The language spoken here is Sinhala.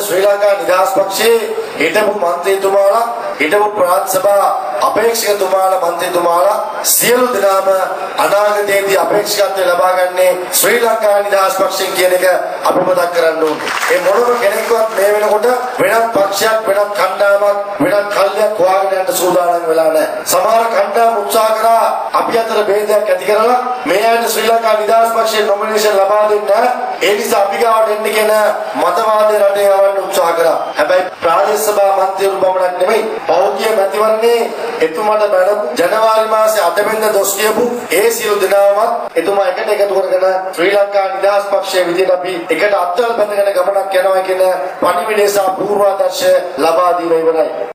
ශ්‍රී ලංකා නිදහස් පක්ෂයේ හිටපු මන්ත්‍රීතුමාලා හිටපු ප්‍රාන්ත සභා අපේක්ෂකතුමාලා මන්ත්‍රීතුමාලා සියලු දෙනාම අනාගතයේදී අපේක්ෂකත්වය ලබා ගන්නේ ශ්‍රී ලංකා නිදහස් පක්ෂයෙන් කියන එක අපි මතක් කරන්න ඕනේ. ඒ මොනම කෙනෙක්වත් මේ වෙනකොට වෙනත් පක්ෂයක් වෙනත් කණ්ඩායමක් වෙනත් කල්යක් හොයාගෙන යන්න සූදානම් වෙලා නැහැ. සමහර කණ්ඩායම් උත්සාහ කරා අපි අතර ભેදයක් ඇති කරලා මේ ඇයට ශ්‍රී ලංකා නිදහස් පක්ෂයේ නොමිනේෂන් ලබා දෙන්න ඒ නිසා අපි ගාවට එන්න කියන මතවාදය රටේ යවන්න උත්සාහ කරා. හැබැයි ප්‍රාදේශ සභා මන්ත්‍රීවරු බවණක් නෙමෙයි පෞද්ගලික මැතිවරණේ එතුමාට බැලපු ජනවාරි මාසේ 8 වෙනිදා දොස් කියපු ඒ සියලු දෙනාමත් එතුමා එකට එකතු කරගෙන ශ්‍රී ලංකා නිදහස් පක්ෂයේ විදිහට අපි එකට අත්වල බැඳගෙන ගමනක් යනවා කියන පණිවිඩය සහ පූර්වාදර්ශය ලබා දීලා ඉවරයි.